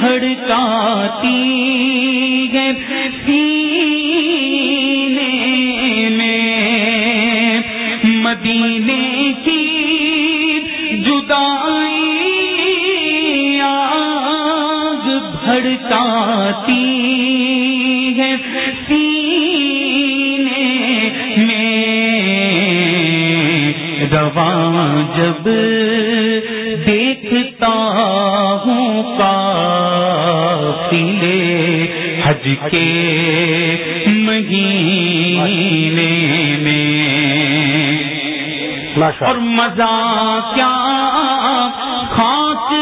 بھڑکاتی ہے سینے میں۔ مدینے کی جدائی آگ بھڑکاتی ہے سینے میں۔ رواں جب دیکھتا ہوں کا حج کے مہینے میں اور مزہ کیا خاص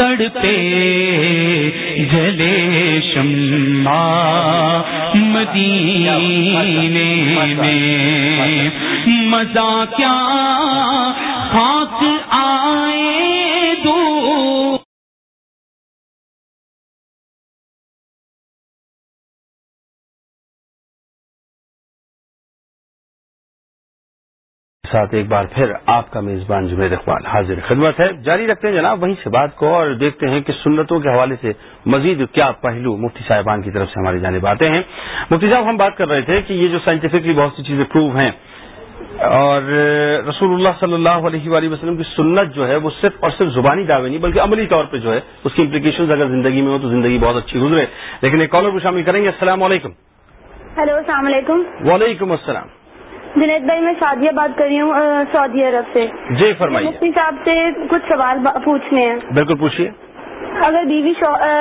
تڑپے جلے شما مدینے میں۔ مزہ کیا خاک آئے ساتھ ایک بار پھر آپ کا میزبان جمید اقبال حاضر خدمت ہے۔ جاری رکھتے ہیں جناب وہیں سے بات کو اور دیکھتے ہیں کہ سنتوں کے حوالے سے مزید کیا پہلو مفتی صاحبان کی طرف سے ہماری جانب آتے ہیں۔ مفتی صاحب ہم بات کر رہے تھے کہ یہ جو سائنٹیفکلی بہت سی چیزیں پروو ہیں اور رسول اللہ صلی اللہ علیہ وآلہ وسلم کی سنت جو ہے وہ صرف اور صرف زبانی دعوے نہیں بلکہ عملی طور پہ جو ہے اس کی امپلیکیشن اگر زندگی میں ہو تو زندگی بہت اچھی گزرے۔ لیکن ایک کالر کو شامل کریں گے۔ السلام علیکم۔ ہیلو السلام علیکم۔ وعلیکم السلام۔ جنید بھائی میں شادیہ بات کر رہی ہوں سعودی عرب سے۔ جی فرمائیے۔ مفتی صاحب سے کچھ سوال پوچھنے ہیں۔ بالکل پوچھیے۔ اگر بیوی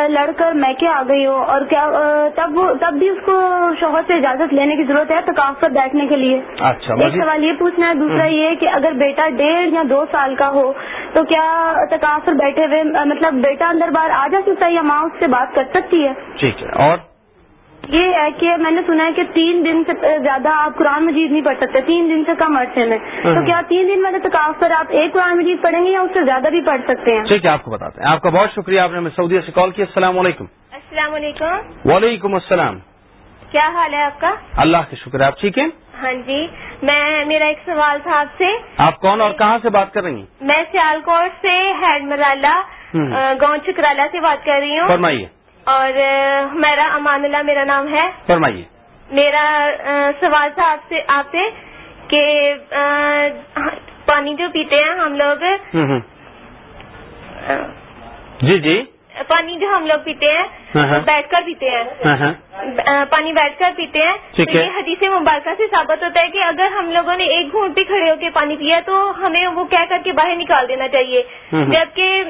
لڑ کر میکے آ گئی ہو اور کیا تب تب بھی اس کو شوہر سے اجازت لینے کی ضرورت ہے تقاف پر بیٹھنے کے لیے؟ اچھا ایک سوال یہ پوچھنا ہے دوسرا یہ کہ اگر بیٹا ڈیڑھ یا دو سال کا ہو تو کیا تقاف پر بیٹھے ہوئے مطلب بیٹا اندر باہر آ جا سکتا ہے یا ماں اس سے بات کر سکتی ہے؟ ٹھیک ہے اور؟ یہ ہے کہ میں نے سنا ہے کہ تین دن سے زیادہ آپ قرآن مجید نہیں پڑھ سکتے تین دن سے کم عرصے میں۔ تو کیا تین دن والے تقاف پر آپ ایک قرآن مجید پڑھیں گے یا اس سے زیادہ بھی پڑھ سکتے ہیں؟ ٹھیک ہے آپ کو بتاتے ہیں۔ آپ کا بہت شکریہ آپ نے ہمیں سعودیہ سے کال کیا السلام علیکم۔ السلام علیکم۔ وعلیکم السلام۔ کیا حال ہے آپ کا؟ اللہ کا شکر آپ ٹھیک ہیں؟ ہاں جی۔ میں میرا ایک سوال تھا آپ سے۔ آپ کون اور کہاں سے بات کر رہی ہیں؟ میں سیال کوٹ سے ہیڈ مرالا گاؤں چکرالا سے بات کر رہی ہوں۔ فرمائیے۔ اور میرا امان اللہ میرا نام ہے۔ فرمائیے۔ میرا سوال تھا آپ سے آپ سے کہ پانی جو پیتے ہیں ہم لوگ جی جی۔ پانی جو ہم لوگ پیتے ہیں بیٹھ کر پیتے ہیں۔ پانی بیٹھ کر پیتے ہیں۔ تو یہ حدیث مبارکہ سے ثابت ہوتا ہے کہ اگر ہم لوگوں نے ایک گھونٹ پہ کھڑے ہو کے پانی پیا تو ہمیں وہ کہہ کر کے باہر نکال دینا چاہیے۔ جبکہ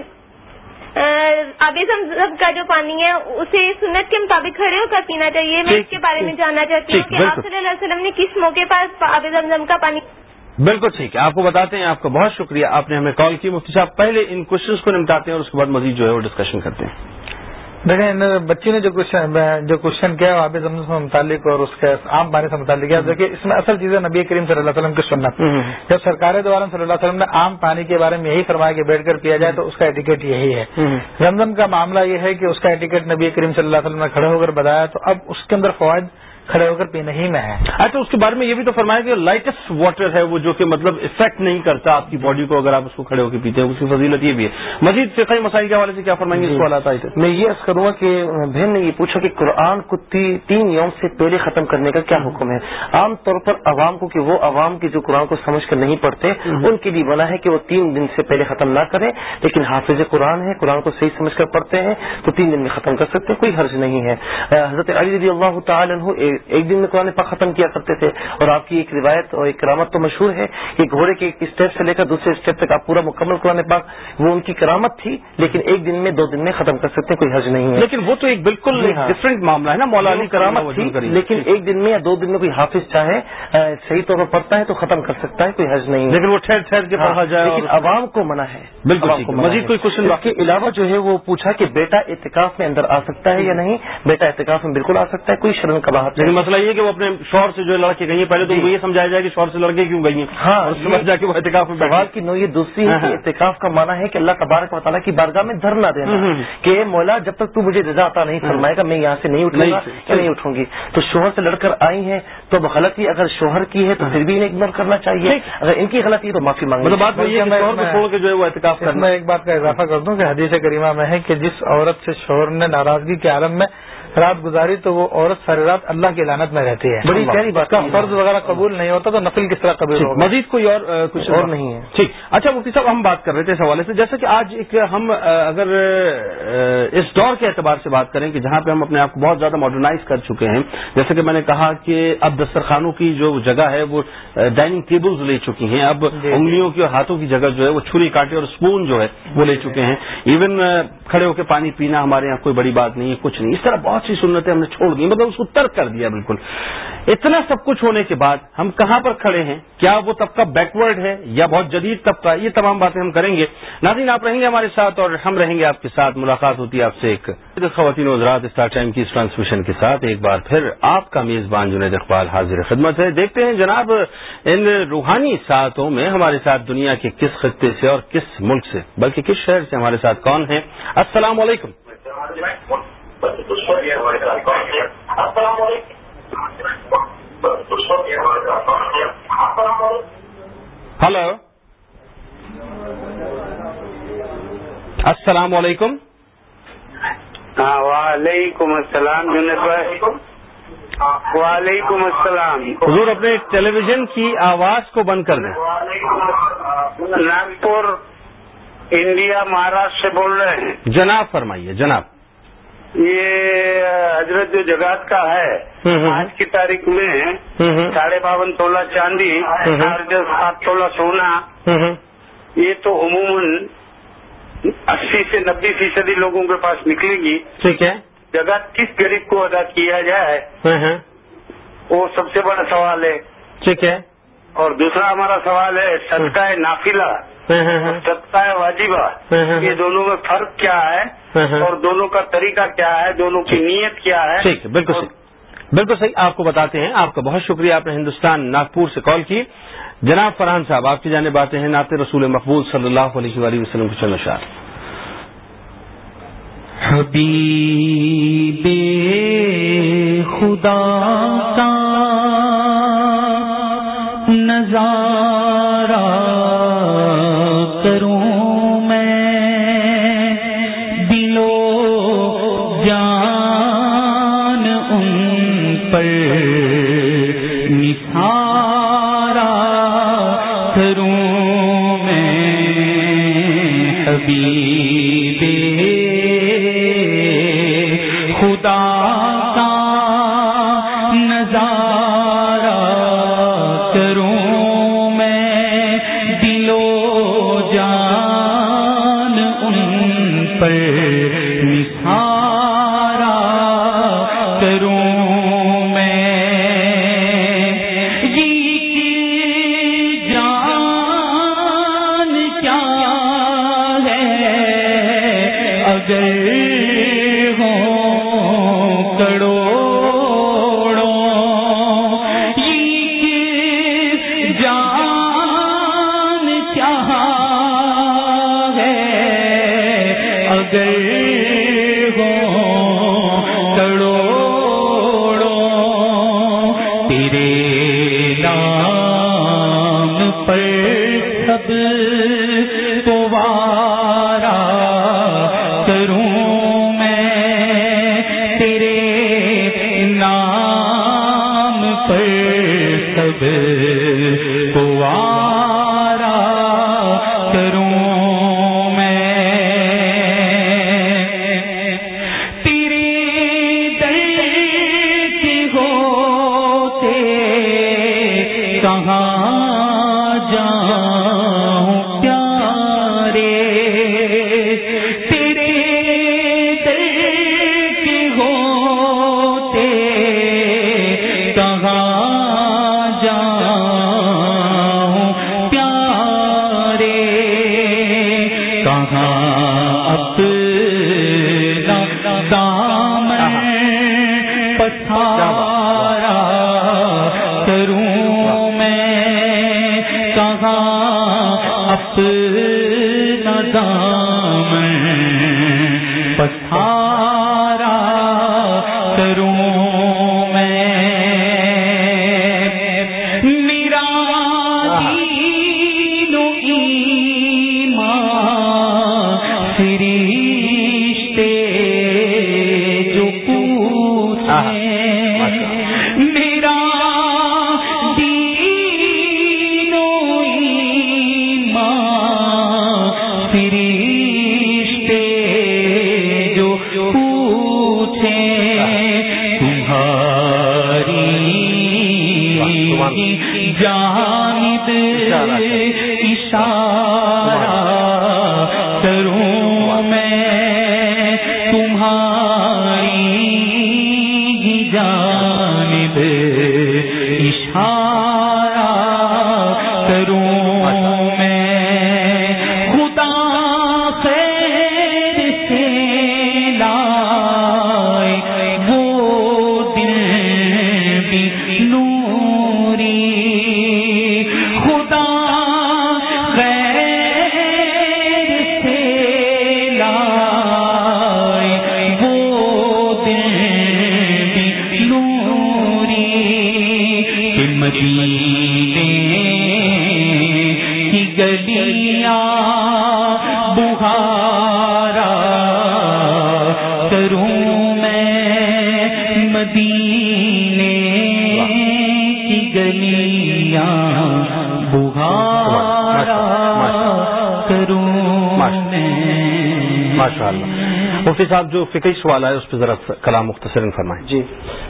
آبی زمزم کا جو پانی ہے اسے سنت کے مطابق کھڑے ہو کر پینا چاہیے۔ میں اس کے بارے میں جاننا چاہتی ہوں کہ آپ صلی اللہ علیہ وسلم نے کس موقع پر آبی زمزم کا پانی بالکل ٹھیک ہے آپ کو بتاتے ہیں آپ کا بہت شکریہ۔ آپ نے ہمیں کال کی۔ مفتی صاحب پہلے ان کوشچنس کو نمٹاتے ہیں اور اس کے بعد مزید جو ہے وہ ڈسکشن کرتے ہیں۔ دیکھیں بچی نے جو جو کوشچن کیا آب زمین سے متعلق اور اس کے عام پانی سے متعلق کیا دیکھیے اس میں اصل چیز ہے نبی کریم صلی اللہ علیہ وسلم کی سنت۔ جب سرکار دوارا صلی اللہ علیہ وسلم نے عام پانی کے بارے میں یہی فرمایا کہ بیٹھ کر پیا جائے تو اس کا ایٹیکیٹ یہی ہے۔ زمزم کا معاملہ یہ ہے کہ اس کا ایٹیکیٹ نبی کریم صلی اللہ علیہ وسلم نے کھڑے ہو کر بتایا تو اب اس کے اندر فوائد کھڑے ہو کر پینے ہی میں ہے اچھا اس کے بارے میں یہ بھی تو فرمایا کہ لائٹسٹ واٹر ہے وہ جو کہ مطلب افیکٹ نہیں کرتا آپ کی باڈی کو اگر آپ اس کو کھڑے ہو کے پیتے ہیں اس کی فضیلت یہ بھی ہے۔ مزید فقہی مسائل کے حوالے سے کیا فرمائیں گے؟ اس کو آئے تھے۔ میں یہ کروں گا کہ بہن نے یہ پوچھا کہ قرآن کو تین یوم سے پہلے ختم کرنے کا کیا حکم ہے۔ عام طور پر عوام کو کہ وہ عوام کی جو قرآن کو سمجھ کر نہیں پڑھتے ان کے لیے بنا ہے کہ وہ تین دن سے پہلے ختم نہ کریں لیکن حافظ قرآن ہے قرآن کو صحیح سمجھ کر پڑھتے ہیں تو تین دن میں ختم کر سکتے ہیں کوئی حرض نہیں ہے۔ حضرت علی رضی اللہ تعالیٰ ایک دن میں قرآن پاک ختم کیا کرتے تھے اور آپ کی ایک روایت اور ایک کرامت تو مشہور ہے کہ گھوڑے کے ایک اسٹیپ سے لے کر دوسرے اسٹیپ تک آپ پورا مکمل قرآن پاک وہ ان کی کرامت تھی لیکن ایک دن میں دو دن میں ختم کر سکتے کوئی حرج نہیں ہے۔ لیکن وہ تو ایک بالکل ڈفرینٹ جی ہاں۔ معاملہ ہے نا مولا علی کرامت تھی لیکن ایک دن میں یا دو دن میں کوئی حافظ چاہے صحیح طور پر پڑھتا ہے تو ختم کر سکتا ہے کوئی حرج نہیں لیکن وہ ٹھہر ٹھہر کے پڑھا جائے لیکن عوام کو منع ہے۔ بالکل مزید کوئی کوشچن کے علاوہ جو ہے وہ پوچھا کہ بیٹا اعتکاف میں اندر آ سکتا ہے یا نہیں؟ بیٹا اعتکاف میں بالکل آ سکتا ہے کوئی شرم کا لیکن مسئلہ یہ کہ وہ اپنے شور سے جو لڑکے گئی ہیں پہلے تو جی۔ یہ سمجھایا جائے کہ شور سے لڑکے کیوں گئی ہیں؟ ہاں جا کے وہ احتکاف میں سوال کی نو یہ دوسری ہے کہ اعتکاف کا مانا ہے کہ اللہ تبارک و تعالیٰ کی بارگاہ میں دھرنا دینا۔ کہ مولا جب تک تو مجھے رضا عطا نہیں فرمائے گا میں یہاں سے نہیں اٹھوں گا یا نہیں اٹھوں گی۔ تو شوہر سے لڑ کر آئی ہیں تو اب غلطی اگر شوہر کی ہے تو پھر بھی انہیں اگنور کرنا چاہیے۔ اگر ان کی غلطی ہے تو معافی مانگنا مطلب بات جو ہے وہ احتکاف میں ایک بات کا اضافہ کر دوں کہ حدیث کریمہ میں ہے کہ جس عورت سے شوہر نے ناراضگی کے عالم میں رات گزاری تو وہ عورت ساری رات اللہ کی لانت میں رہتی ہے۔ بڑی پیاری بات۔ کا فرض وغیرہ قبول نہیں ہوتا تو نفل کس طرح قبول ہوگا؟ مزید کوئی اور کچھ اور نہیں ہے۔ ٹھیک۔ اچھا مفتی صاحب ہم بات کر رہے تھے اس حوالے سے۔ جیسا کہ آج ایک ہم اگر اس دور کے اعتبار سے بات کریں کہ جہاں پہ ہم اپنے آپ کو بہت زیادہ ماڈرنائز کر چکے ہیں جیسے کہ میں نے کہا کہ اب دسترخانوں کی جو جگہ ہے وہ ڈائننگ ٹیبلز لے چکی ہیں۔ اب جی۔ انگلیوں کی اور ہاتھوں کی جگہ جو ہے وہ چھری کاٹے اور اسپون جو ہے وہ لے چکے ہیں۔ ایون کھڑے ہو کے پانی پینا ہمارے یہاں کوئی بڑی بات نہیں ہے کچھ نہیں۔ اس طرح بہت سی سنتیں ہم نے چھوڑ دی مطلب اس کو ترک کر دیا بالکل۔ اتنا سب کچھ ہونے کے بعد ہم کہاں پر کھڑے ہیں؟ کیا وہ طبقہ بیکورڈ ہے یا بہت جدید طبقہ؟ یہ تمام باتیں ہم کریں گے۔ ناظرین، آپ رہیں گے ہمارے ساتھ اور ہم رہیں گے آپ کے ساتھ۔ ملاقات ہوتی ہے آپ سے ایک۔ خواتین وزرات اسٹار ٹائم کی اس ٹرانسمیشن کے ساتھ ایک بار پھر آپ کا میزبان جنید اقبال حاضر خدمت ہے۔ دیکھتے ہیں جناب، ان روحانی ساتھوں میں ہمارے ساتھ دنیا کے کس خطے سے اور کس ملک سے، بلکہ کس شہر سے ہمارے ساتھ کون ہیں؟ السلام علیکم۔ ہلو السلام علیکم ہاں وعلیکم السلام جنید بھائی وعلیکم السلام حضور اپنے ٹیلی ویژن کی آواز کو بند کر دیں ناگپور انڈیا مہاراشٹر سے بول رہے ہیں جناب فرمائیے جناب یہ حضرت جو جگات کا ہے آج کی تاریخ میں ساڑھے باون تولہ چاندی سات تولہ سونا۔ یہ تو عموماً اسی سے نبے فیصدی لوگوں کے پاس نکلے گی۔ ٹھیک ہے۔ جگات کس غریب کو ادا کیا جائے؟ وہ سب سے بڑا سوال ہے۔ ٹھیک ہے۔ اور دوسرا ہمارا سوال ہے صدقہ نافلہ۔ صدقہ واجبہ۔ یہ دونوں میں فرق کیا ہے اور دونوں کا طریقہ کیا ہے دونوں کی نیت کیا ہے۔ ٹھیک ہے بالکل صحیح۔ بالکل صحیح آپ کو بتاتے ہیں۔ آپ کا بہت شکریہ آپ نے ہندوستان ناگپور سے کال کی۔ جناب فرحان صاحب آپ کی جانے باتیں ہیں۔ نعت رسول مقبول صلی اللہ علیہ وآلہ وسلم کے چند اشار حبیب خدا کا نظارہ پر نثارا کروں میں حبیب خدا کا نظارہ کروں میں دلو جان ان پر نثارا مفتی صاحب جو فکری سوال ہے اس پہ ذرا کلام مختصر فرمائیں۔ جی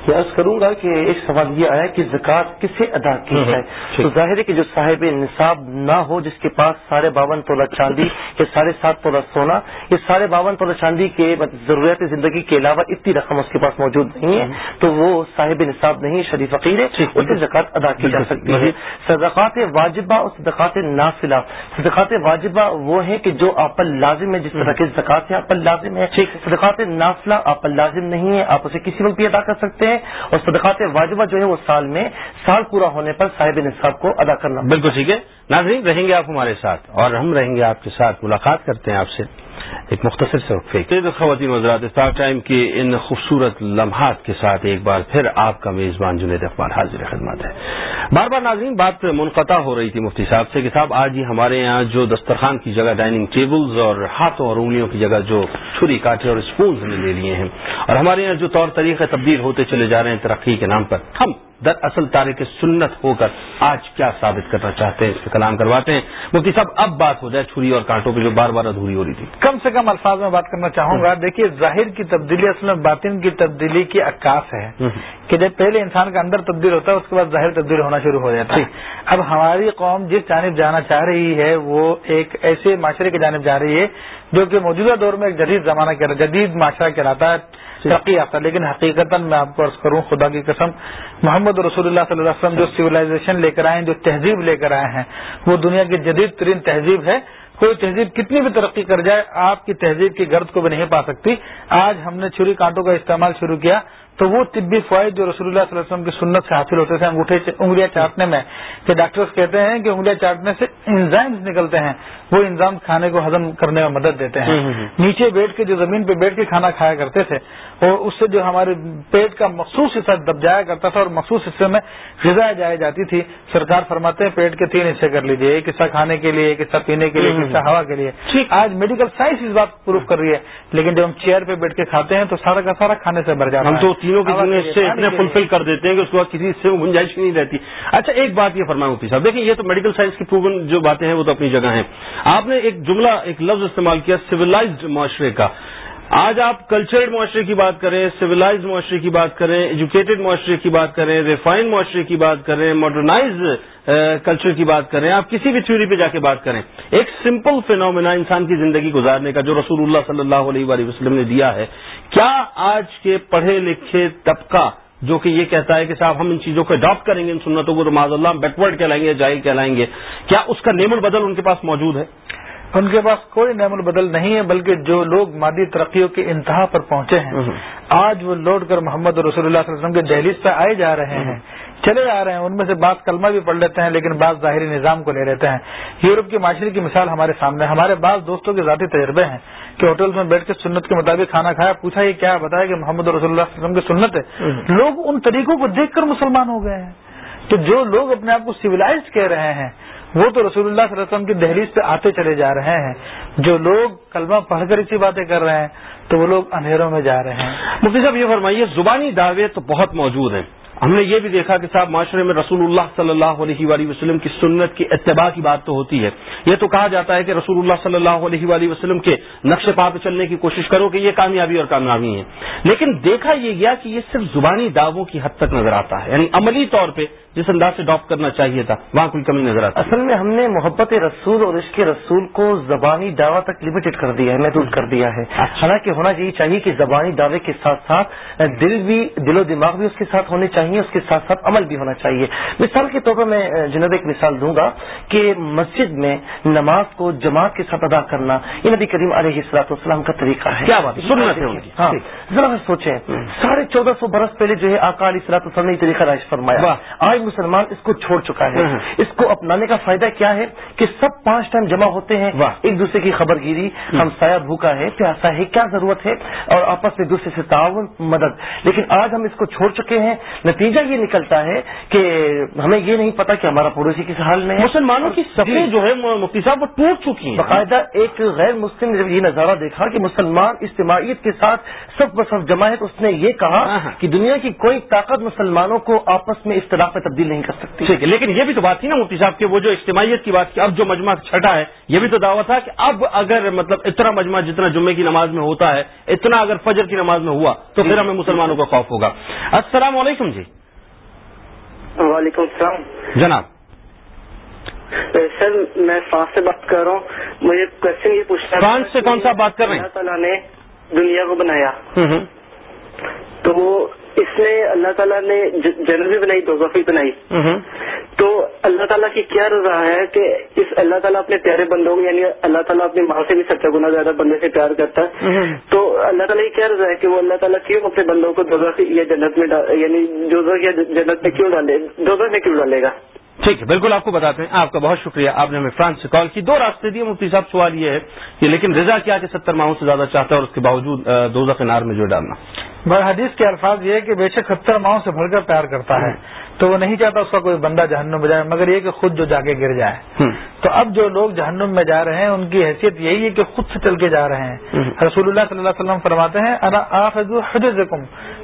میں عرض کروں گا کہ ایک سوال یہ آیا کہ زکوٰۃ کسے ادا کی ہے تو ظاہر ہے کہ جو صاحب نصاب نہ ہو جس کے پاس ساڑھے باون تولہ چاندی یا ساڑھے سات تولہ سونا یا ساڑھے باون تولہ چاندی کے ضروریات زندگی کے علاوہ اتنی رقم اس کے پاس موجود نہیں ہے تو وہ صاحب نصاب نہیں شریف فقیر ہے اسے زکوٰۃ ادا کی جا سکتی ہے۔ صدقات واجبہ اور صدقات نافلہ۔ صدقات واجبہ وہ ہیں کہ جو آپ پر لازم ہے جس طرح کے زکوٰۃ آپ پر لازم ہے۔ صدقات نافلہ آپ پر لازم نہیں ہے آپ اسے کسی وقت بھی ادا کر سکتے ہیں۔ اور صدقات واجبہ جو ہے وہ سال میں سال پورا ہونے پر صاحب نصاب کو ادا کرنا بالکل ٹھیک ہے۔ ناظرین رہیں گے آپ ہمارے ساتھ اور ہم رہیں گے آپ کے ساتھ۔ ملاقات کرتے ہیں آپ سے ایک مختصر سے وقفے خواتین وزرات اسٹار ٹائم کے ان خوبصورت لمحات کے ساتھ ایک بار پھر آپ کا میزبان جنید اقبال حاضر خدمت ہے۔ بار بار ناظرین بات منقطع ہو رہی تھی مفتی صاحب سے کہ صاحب آج ہی ہمارے یہاں جو دسترخوان کی جگہ ڈائننگ ٹیبلز اور ہاتھوں اور انگلیوں کی جگہ جو چھری کاٹے اور اسپونز نے لے لیے ہیں اور ہمارے یہاں جو طور طریقے تبدیل ہوتے چلے جا رہے ہیں ترقی کے نام پر ہم دراصل تاریخ سنت ہو کر آج کیا ثابت کرنا چاہتے ہیں؟ اس پہ کلام کرواتے ہیں۔ مفتی صاحب اب بات ہو جائے چھری اور کانٹوں پہ جو بار بار ادھوری ہو رہی تھی۔ کم سے کم الفاظ میں بات کرنا چاہوں گا۔ دیکھیے ظاہر کی تبدیلی اصل میں باطن کی تبدیلی کی عکاس ہے۔ کہ جب پہلے انسان کا اندر تبدیل ہوتا ہے اس کے بعد ظاہر تبدیل ہونا شروع ہو جاتا ہے۔ اب ہماری قوم جس جانب جانا چاہ رہی ہے وہ ایک ایسے معاشرے کی جانب جا رہی ہے جو کہ موجودہ دور میں ایک جدید زمانہ جدید معاشرہ کہلاتا ہے ترقی یافتہ۔ لیکن حقیقت میں آپ کو عرض کروں خدا کی قسم محمد رسول اللہ صلی اللہ علیہ وسلم جو سولاشن لے کر آئے ہیں جو تہذیب لے کر آئے ہیں وہ دنیا کی جدید ترین تہذیب ہے۔ کوئی تہذیب کتنی بھی ترقی کر جائے آپ کی تہذیب کی گرد کو بھی نہیں پا سکتی۔ آج ہم نے چھری کانٹوں کا استعمال شروع کیا۔ تو وہ طبی فوائد جو رسول اللہ صلی اللہ علیہ وسلم کی سنت سے حاصل ہوتے تھے انگوٹھے انگلیاں چاٹنے میں کہ ڈاکٹرز کہتے ہیں کہ انگلیاں چاٹنے سے انزائمز نکلتے ہیں وہ انزام کھانے کو ہضم کرنے میں مدد دیتے ہیں۔ نیچے بیٹھ کے جو زمین پہ بیٹھ کے کھانا کھایا کرتے تھے اور اس سے جو ہمارے پیٹ کا مخصوص حصہ دب جایا کرتا تھا اور مخصوص حصے میں غذا جائی جاتی تھی سرکار فرماتے ہیں پیٹ کے تین حصے کر لیجیے ایک حصہ کھانے کے لیے ایک حصہ پینے کے لیے ایک حصہ ہوا کے لیے۔ آج میڈیکل سائنس اس بات پروف کر رہی ہے لیکن جب ہم چیئر پہ بیٹھ کے کھاتے ہیں تو سارا کا سارا کھانے سے بھر جاتا ہے۔ تینوں کے حصے اتنے فلفل کر دیتے ہیں کہ اس کے بعد کسی حصے میں گنجائش نہیں رہتی۔ اچھا ایک بات یہ فرمایا مفتی صاحب دیکھیں یہ تو میڈیکل سائنس کی پروون جو باتیں ہیں وہ تو اپنی جگہ ہیں۔ آپ نے ایک جملہ ایک لفظ استعمال کیا سویلائزڈ معاشرے کا۔ آج آپ کلچرڈ معاشرے کی بات کریں سویلائز معاشرے کی بات کریں ایجوکیٹڈ معاشرے کی بات کریں ریفائنڈ معاشرے کی بات کریں ماڈرنائز کلچر کی بات کریں، آپ کسی بھی تھیوری پہ جا کے بات کریں۔ ایک سمپل فینومینا انسان کی زندگی گزارنے کا جو رسول اللہ صلی اللہ علیہ وآلہ وسلم نے دیا ہے، کیا آج کے پڑھے لکھے طبقہ جو کہ یہ کہتا ہے کہ صاحب ہم ان چیزوں کو اڈاپٹ کریں گے، ان سنتوں کو تو معذ اللہ بیکورڈ کہلائیں گے جائل کہلائیں گے، کیا اس کا نیم البدل ان کے پاس موجود ہے؟ ان کے پاس کوئی نعم البدل نہیں ہے بلکہ جو لوگ مادی ترقیوں کی انتہا پر پہنچے ہیں۔ آج وہ لوٹ کر محمد رسول اللہ صلی اللہ علیہ وسلم کے دہلیز پہ آئے جا رہے ہیں۔ چلے آ رہے ہیں ان میں سے بعض کلمہ بھی پڑھ لیتے ہیں لیکن بعض ظاہری نظام کو لے لیتے ہیں۔ یورپ کی معاشرے کی مثال ہمارے سامنے ہمارے بعض دوستوں کے ذاتی تجربے ہیں کہ ہوٹل میں بیٹھ کے سنت کے مطابق کھانا کھایا پوچھا یہ کیا بتایا کہ محمد رسول اللہ علیہ وسلم کی سنت ہے؟ لوگ ان طریقوں کو دیکھ کر مسلمان ہو گئے ہیں۔ تو جو لوگ اپنے آپ کو سویلائزڈ کہہ رہے ہیں وہ تو رسول اللہ صلی اللہ علیہ وسلم کی دہلیز پہ آتے چلے جا رہے ہیں۔ جو لوگ کلمہ پڑھ کر اسی باتیں کر رہے ہیں، تو وہ لوگ اندھیروں میں جا رہے ہیں۔ مفتی صاحب، یہ فرمائیے، زبانی دعوے تو بہت موجود ہیں۔ ہم نے یہ بھی دیکھا کہ صاحب، معاشرے میں رسول اللہ صلی اللہ علیہ وآلہ وسلم کی سنت کی اتباع کی بات تو ہوتی ہے۔ یہ تو کہا جاتا ہے کہ رسول اللہ صلی اللہ علیہ وآلہ وسلم کے نقش پا پہ چلنے کی کوشش کرو کہ یہ کامیابی اور کامیابی ہے۔ لیکن دیکھا یہ گیا کہ یہ صرف زبانی دعووں کی حد تک نظر آتا ہے۔ یعنی عملی طور پہ جس انداز سے ڈاپ کرنا چاہیے تھا وہاں کوئی کمی نظر آتی۔ اصل میں ہم نے محبت رسول اور عشق رسول کو زبانی دعوی تک لمیٹڈ کر دیا ہے محدود کر دیا ہے۔ اچھا۔ حالانکہ ہونا یہی چاہیے کہ زبانی دعوے کے ساتھ ساتھ دل بھی دل و دماغ بھی اس کے ساتھ ہونے چاہیے اس کے ساتھ ساتھ عمل بھی ہونا چاہیے۔ مثال کے طور پر میں جناب ایک مثال دوں گا کہ مسجد میں نماز کو جماعت کے ساتھ ادا کرنا یہ نبی کریم علیہ السلاط والسلام کا طریقہ ہے۔ کیا بات ہاں۔ ذرا سوچیں۔ ساڑھے چودہ سو برس پہلے جو ہے آقا علیہ السلاط والسلام نے یہ طریقہ رائج فرمایا۔ آج مسلمان اس کو چھوڑ چکا ہے۔ اس کو اپنانے کا فائدہ کیا ہے کہ سب پانچ ٹائم جمع ہوتے ہیں ایک دوسرے کی خبر گیری ہم سایہ بھوکا ہے پیاسا ہے کیا ضرورت ہے؟ اور آپس میں دوسرے سے تعاون مدد۔ لیکن آج ہم اس کو چھوڑ چکے ہیں۔ نتیجہ یہ نکلتا ہے کہ ہمیں یہ نہیں پتا کہ ہمارا پڑوسی کس حال میں مسلمانوں کی سفید جو ہے مفتی صاحب وہ ٹوٹ چکی ہیں۔ باقاعدہ ایک غیر مسلم نے جب یہ نظارہ دیکھا کہ مسلمان اجتماعیت کے ساتھ سب بسف جمع ہے تو اس نے یہ کہا کہ دنیا کی کوئی طاقت مسلمانوں کو آپس میں اختلاف تبدیل نہیں کر سکتی۔ ٹھیک ہے لیکن یہ بھی تو بات تھی نا مفتی صاحب کہ وہ جو اجتماعیت کی بات کی اب جو مجمع چھٹا ہے یہ بھی تو دعویٰ تھا کہ اب اگر مطلب اتنا مجمع جتنا جمعے کی نماز میں ہوتا ہے اتنا اگر فجر کی نماز میں ہوا تو پھر ہمیں مسلمانوں کا خوف ہوگا۔ السلام علیکم جی۔ وعلیکم السلام۔ جناب۔ سر میں فرانس سے بات کر رہا ہوں۔ مجھے کوشچن یہ پوچھنا فرانس سے کون سا بات کر رہے ہیں؟ اللہ تعالیٰ نے دنیا کو بنایا۔ تو اس میں اللہ تعالیٰ نے جنت بھی بنائی دو بھی بنائی۔ تو اللہ تعالیٰ کی کیا رضا ہے کہ اس اللہ تعالیٰ اپنے پیارے بندوں کو یعنی اللہ تعالیٰ اپنی ماں سے بھی سچا گنا زیادہ بندے سے پیار کرتا ہے۔ تو اللہ تعالیٰ کی کیا رضا ہے کہ وہ اللہ تعالیٰ کیوں اپنے بندوں کو دوزہ یا جنت میں یعنی یا جنت میں کیوں ڈالے؟ دوزہ میں کیوں ڈالے گا؟ ٹھیک ہے بالکل آپ کو بتاتے ہیں۔ آپ کا بہت شکریہ۔ آپ نے ہمیں فرانس سے کال کی۔ دو راستے دیے مفتی صاحب سوال یہ ہے کہ لیکن رضا کیا کہ ستر ماہوں سے زیادہ چاہتا ہے اور اس کے باوجود دو نار میں جو ڈالنا۔ بر حدیث کے الفاظ یہ ہے کہ بے شک ستر ماہوں سے بھر کر پیار کرتا ہے تو وہ نہیں چاہتا اس کا کوئی بندہ جہنم میں جائے مگر یہ کہ خود جو جا کے گر جائے۔ تو اب جو لوگ جہنم میں جا رہے ہیں ان کی حیثیت یہی ہے کہ خود سے چل کے جا رہے ہیں۔ رسول اللہ صلی اللہ علیہ وسلم فرماتے ہیں انا حجر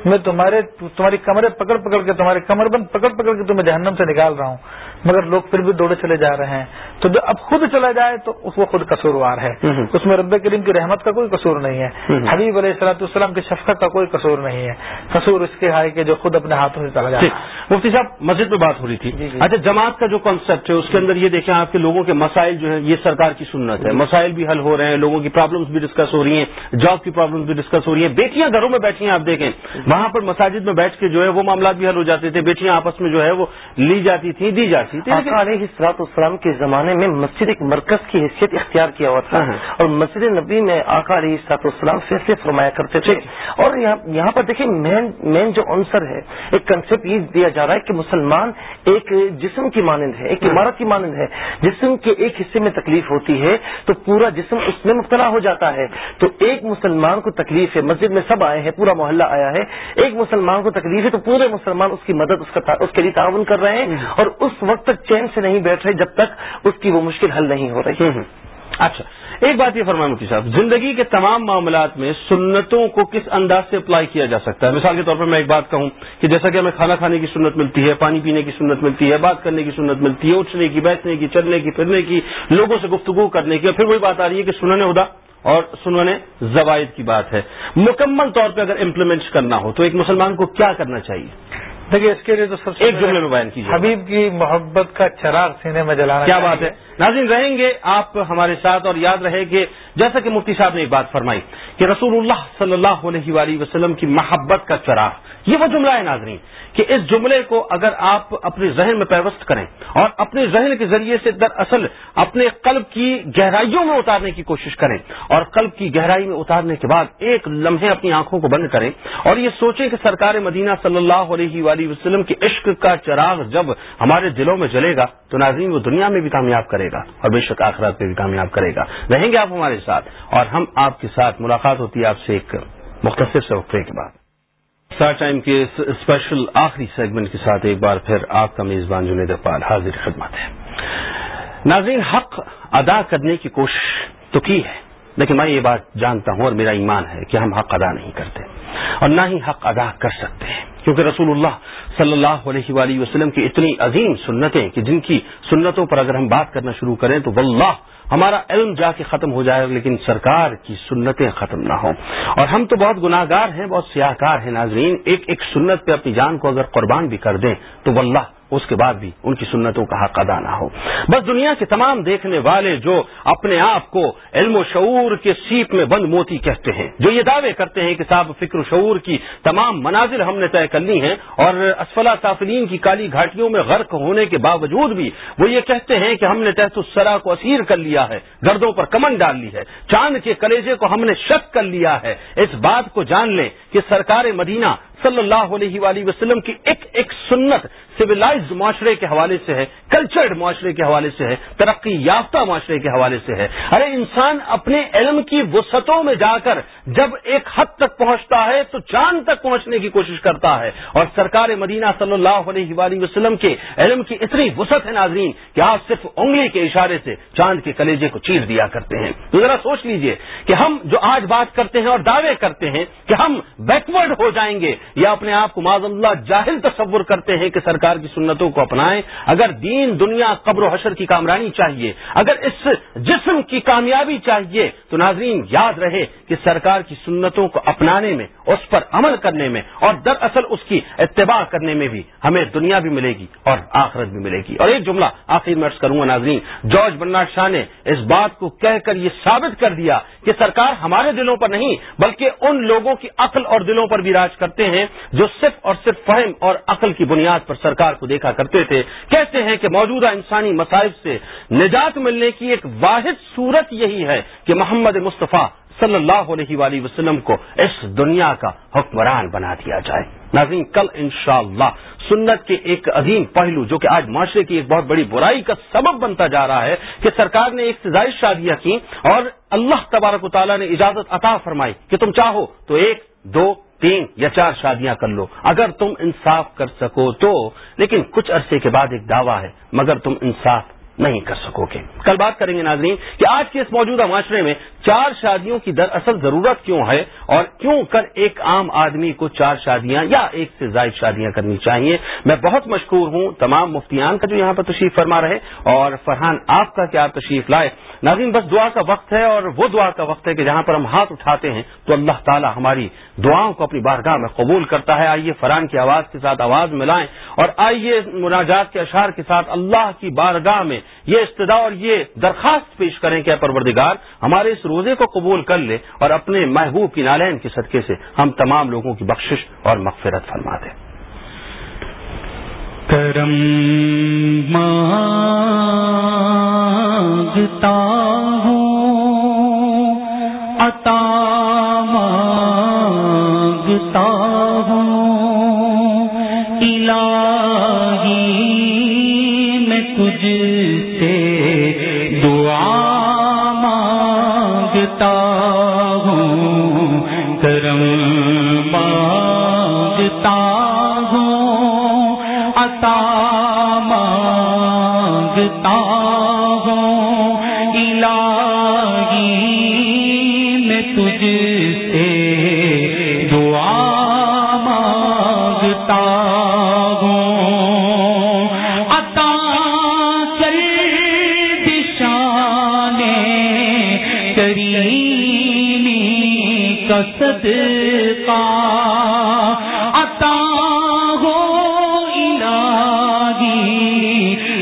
میں تمہارے تمہاری کمرے پکڑ پکڑ کے تمہارے کمر بند پکڑ پکڑ کے تمہیں جہنم سے نکال رہا ہوں۔ مگر لوگ پھر بھی دوڑے چلے جا رہے ہیں۔ تو جو اب خود چلا جائے تو اس وہ خود قصوروار ہے۔ اس میں رب کریم کی رحمت کا کوئی قصور نہیں ہے۔ حبیب علیہ السلاۃ السلام کی شفقت کا کوئی قصور نہیں ہے۔ قصور اس کے ہے کہ جو خود اپنے ہاتھوں سے چلا جائے مفتی صاحب مسجد میں بات ہو رہی تھی۔ جی، جی۔ اچھا جماعت کا جو کانسیپٹ ہے اس کے اندر یہ دیکھیں آپ کے لوگوں کے مسائل جو ہیں یہ سرکار کی سنت ہے۔ مسائل بھی حل ہو رہے ہیں لوگوں کی پرابلمس بھی ڈسکس ہو رہی ہیں جاب کی پرابلمس بھی ڈسکس ہو رہی ہیں۔ بیٹیاں گھروں میں بیٹھی ہیں آپ دیکھیں۔ وہاں پر مساجد میں بیٹھ کے جو ہے وہ معاملات بھی حل ہو جاتے تھے۔ بیٹیاں آپس میں جو ہے وہ لی جاتی تھیں دی جاتی تھی علیہ السلاط اسلام کے زمانے میں مسجد ایک مرکز کی حیثیت اختیار کیا ہوا تھا اور مسجد نبی میں آقا علیہ السلاط اسلام فیصلے فرمایا کرتے تھے۔ اور یہاں پر دیکھیں مین مین جو عنصر ہے ایک کنسپٹ یہ دیا جا رہا ہے کہ مسلمان ایک جسم کی مانند ہے ایک عمارت کی مانند ہے۔ جسم کے ایک حصے میں تکلیف ہوتی ہے تو پورا جسم اس میں مبتلا ہو جاتا ہے۔ تو ایک مسلمان کو تکلیف ہے مسجد میں سب آئے ہیں پورا محلہ آیا ہے۔ ایک مسلمان کو تکلیف ہے تو پورے مسلمان اس کی مدد اس کے لیے تعاون کر رہے ہیں۔ اور اس وقت تک چین سے نہیں بیٹھ رہے جب تک اس کی وہ مشکل حل نہیں ہو رہی۔ اچھا ایک بات یہ فرمائے مفتی صاحب، زندگی کے تمام معاملات میں سنتوں کو کس انداز سے اپلائی کیا جا سکتا ہے؟ مثال کے طور پر میں ایک بات کہوں کہ جیسا کہ ہمیں کھانا کھانے کی سنت ملتی ہے، پانی پینے کی سنت ملتی ہے، بات کرنے کی سنت ملتی ہے، اٹھنے کی، بیٹھنے کی، چلنے کی، پھرنے کی، لوگوں سے گفتگو کرنے کی، اور پھر وہی بات آ رہی ہے کہ سننے ہدا اور سننے زوائد کی بات ہے۔ مکمل طور پہ اگر امپلیمنٹ کرنا ہو تو ایک مسلمان کو کیا کرنا چاہیے؟ دیکھیے اس کے لیے تو سب سے ایک جملے میں بیان کیجیے۔ حبیب کی محبت کا چراغ سینے میں جلانا کیا بات ہے؟ ناظرین رہیں گے آپ ہمارے ساتھ اور یاد رہے کہ جیسا کہ مفتی صاحب نے ایک بات فرمائی کہ رسول اللہ صلی اللہ علیہ وآلہ وسلم کی محبت کا چراغ۔ یہ وہ جملہ ہے ناظرین، کہ اس جملے کو اگر آپ اپنے ذہن میں پیوست کریں اور اپنے ذہن کے ذریعے سے دراصل اپنے قلب کی گہرائیوں میں اتارنے کی کوشش کریں اور قلب کی گہرائی میں اتارنے کے بعد ایک لمحے اپنی آنکھوں کو بند کریں اور یہ سوچیں کہ سرکار مدینہ صلی اللہ علیہ وآلہ وسلم کے عشق کا چراغ جب ہمارے دلوں میں جلے گا تو ناظرین وہ دنیا میں بھی کامیاب کرے گا اور بے شک آخرات میں بھی کامیاب کرے گا۔ رہیں گے آپ ہمارے ساتھ اور ہم آپ کے ساتھ ملاقات ہوتی ہے آپ سے ایک مختصر سے وقفے کے بعد۔ اسٹار ٹائم کے اسپیشل آخری سیگمنٹ کے ساتھ ایک بار پھر آپ کا میزبان جنید اقبال حاضر خدمت ہے۔ ناظرین، حق ادا کرنے کی کوشش تو کی ہے، لیکن میں یہ بات جانتا ہوں اور میرا ایمان ہے کہ ہم حق ادا نہیں کرتے اور نہ ہی حق ادا کر سکتے۔ ہیں کیونکہ رسول اللہ صلی اللہ علیہ وآلہ وسلم کی اتنی عظیم سنتیں کہ جن کی سنتوں پر اگر ہم بات کرنا شروع کریں تو واللہ ہمارا علم جا کے ختم ہو جائے لیکن سرکار کی سنتیں ختم نہ ہوں۔ اور ہم تو بہت گناہ گار ہیں، بہت سیاہ کار ہیں ناظرین۔ ایک ایک سنت پہ اپنی جان کو اگر قربان بھی کر دیں تو واللہ اس کے بعد بھی ان کی سنتوں کا حق ادا نہ ہو۔ بس دنیا کے تمام دیکھنے والے جو اپنے آپ کو علم و شعور کے سیپ میں بند موتی کہتے ہیں، جو یہ دعوے کرتے ہیں کہ صاحب فکر و شعور کی تمام مناظر ہم نے طے کر لی ہیں اور اسفلا سافرین کی کالی گھاٹیوں میں غرق ہونے کے باوجود بھی وہ یہ کہتے ہیں کہ ہم نے تحت السرا کو اسیر کر لیا ہے، گردوں پر کمن ڈال لی ہے، چاند کے کلیجے کو ہم نے شک کر لیا ہے۔ اس بات کو جان لیں کہ سرکار مدینہ صلی اللہ علیہ وآلہ وسلم کی ایک ایک سنت سویلائز معاشرے کے حوالے سے ہے کلچرڈ معاشرے کے حوالے سے ہے، ترقی یافتہ معاشرے کے حوالے سے ہے۔ ارے انسان اپنے علم کی وسعتوں میں جا کر جب ایک حد تک پہنچتا ہے تو چاند تک پہنچنے کی کوشش کرتا ہے۔ اور سرکار مدینہ صلی اللہ علیہ وآلہ وسلم کے علم کی اتنی وسعت ہے ناظرین کہ آپ صرف انگلی کے اشارے سے چاند کے کلیجے کو چیر دیا کرتے ہیں۔ تو ذرا سوچ لیجیے کہ ہم جو آج بات کرتے ہیں اور دعوے کرتے ہیں کہ ہم بیکورڈ ہو جائیں گے یا اپنے آپ کو معذ اللہ جاہل تصور کرتے ہیں کہ سرکار کی سنتوں کو اپنائیں، اگر دین دنیا قبر و حشر کی کامرانی چاہیے، اگر اس جسم کی کامیابی چاہیے، تو ناظرین یاد رہے کہ سرکار کی سنتوں کو اپنانے میں، اس پر عمل کرنے میں اور دراصل اس کی اتباع کرنے میں بھی ہمیں دنیا بھی ملے گی اور آخرت بھی ملے گی۔ اور ایک جملہ آخر میں کروں گا ناظرین، جارج برنارڈ شاہ نے اس بات کو کہہ کر یہ ثابت کر دیا کہ سرکار ہمارے دلوں پر نہیں، بلکہ ان لوگوں کی عقل اور دلوں پر بھی راج کرتے ہیں جو صرف اور صرف فہم اور عقل کی بنیاد پر سرکار کو دیکھا کرتے تھے، کہتے ہیں کہ موجودہ انسانی مسائل سے نجات ملنے کی ایک واحد صورت یہی ہے کہ محمد مصطفیٰ صلی اللہ علیہ وآلہ وسلم کو اس دنیا کا حکمران بنا دیا جائے۔ ناظرین، کل انشاءاللہ سنت کے ایک عظیم پہلو جو کہ آج معاشرے کی ایک بہت بڑی برائی کا سبب بنتا جا رہا ہے کہ سرکار نے ایک سزائی شادیاں کی اور اللہ تبارک و تعالیٰ نے اجازت عطا فرمائی کہ تم چاہو تو ایک، دو تین یا چار شادیاں کر لو۔ اگر تم انصاف کر سکو تو، لیکن کچھ عرصے کے بعد ایک دعویٰ ہے، مگر تم انصاف نہیں کر سکو گے۔ کل بات کریں گے ناظرین کہ آج کے اس موجودہ معاشرے میں چار شادیوں کی دراصل ضرورت کیوں ہے اور کیوں کر ایک عام آدمی کو چار شادیاں یا ایک سے زائد شادیاں کرنی چاہیے۔ میں بہت مشکور ہوں تمام مفتیان کا جو یہاں پر تشریف فرما رہے اور فرحان آپ کا کیا تشریف لائے۔ ناظرین، بس دعا کا وقت ہے اور وہ دعا کا وقت ہے کہ جہاں پر ہم ہاتھ اٹھاتے ہیں تو اللہ تعالیٰ ہماری دعاؤں کو اپنی بارگاہ میں قبول کرتا ہے۔ آئیے فرحان کی آواز کے ساتھ آواز ملائیں اور آئیے مناجات کے اشعار کے ساتھ اللہ کی بارگاہ میں یہ استدا اور یہ درخواست پیش کریں کہ پروردگار، ہمارے اس روزے کو قبول کر لے اور اپنے محبوب کی نالین کے صدقے سے ہم تمام لوگوں کی بخشش اور مغفرت فرما دیں کرم مانگتا مانگتا ہوں کرم مانگتا ہوں عطا مانگتا ہوں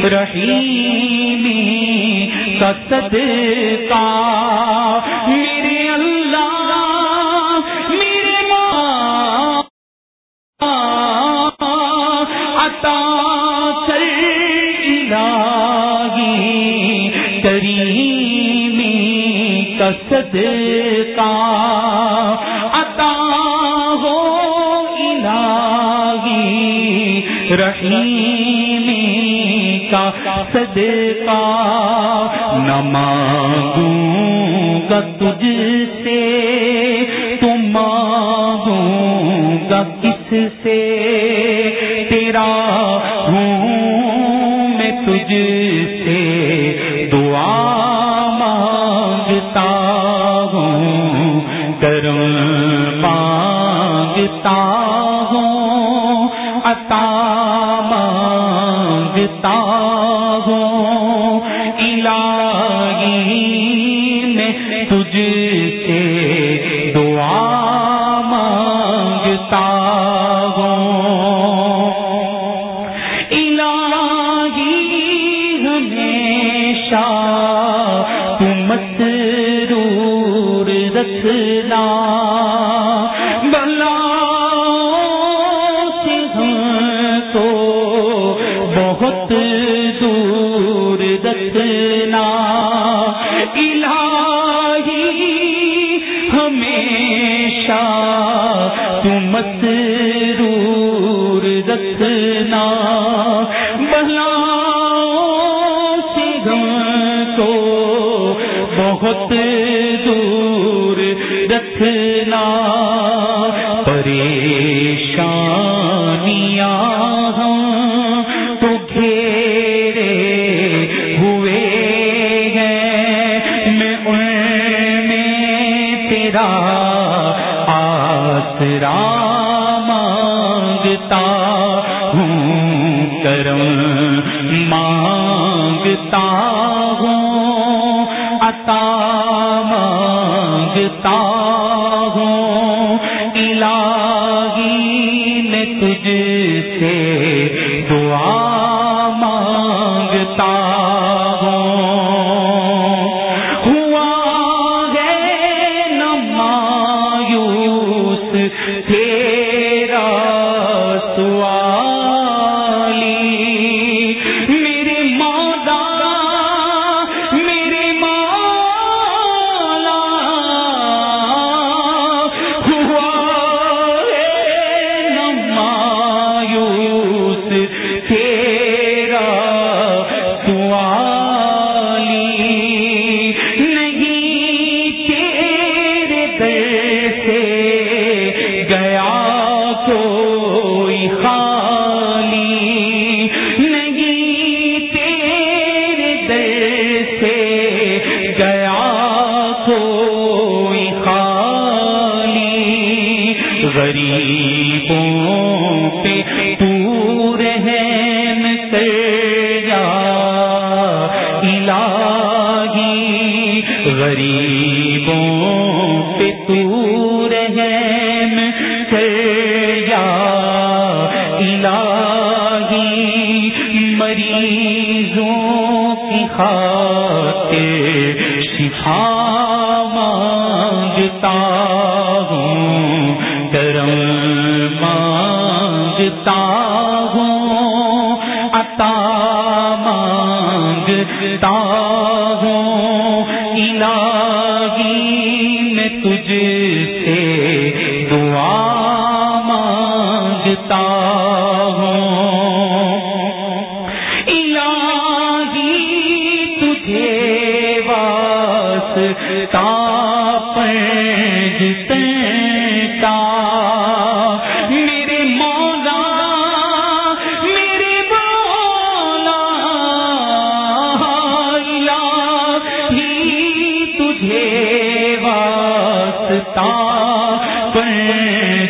رحیمی کا۔ صدقہ میرے اللہ، میرے ماں عطا کر الہی کریمی کا عطا ہو الہی رحیمی نہ مانگوں گا تجھ سے تو مانگوں گا کس سے؟ تیرا ہوں میں تجھ سے، دعا مانگتا ہوں، کرم مانگتا ہوں، عطا مانگتا ہوں رکھنا ہوتا چیزوں کی خاطر شفا مانگتا ہوں، کرم مانگتا ہوں، عطا مانگتا ہوں، الہی میں تجھ سے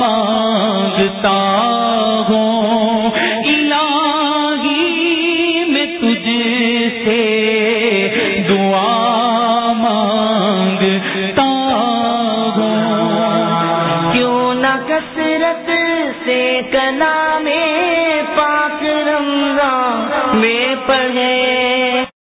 مانگتا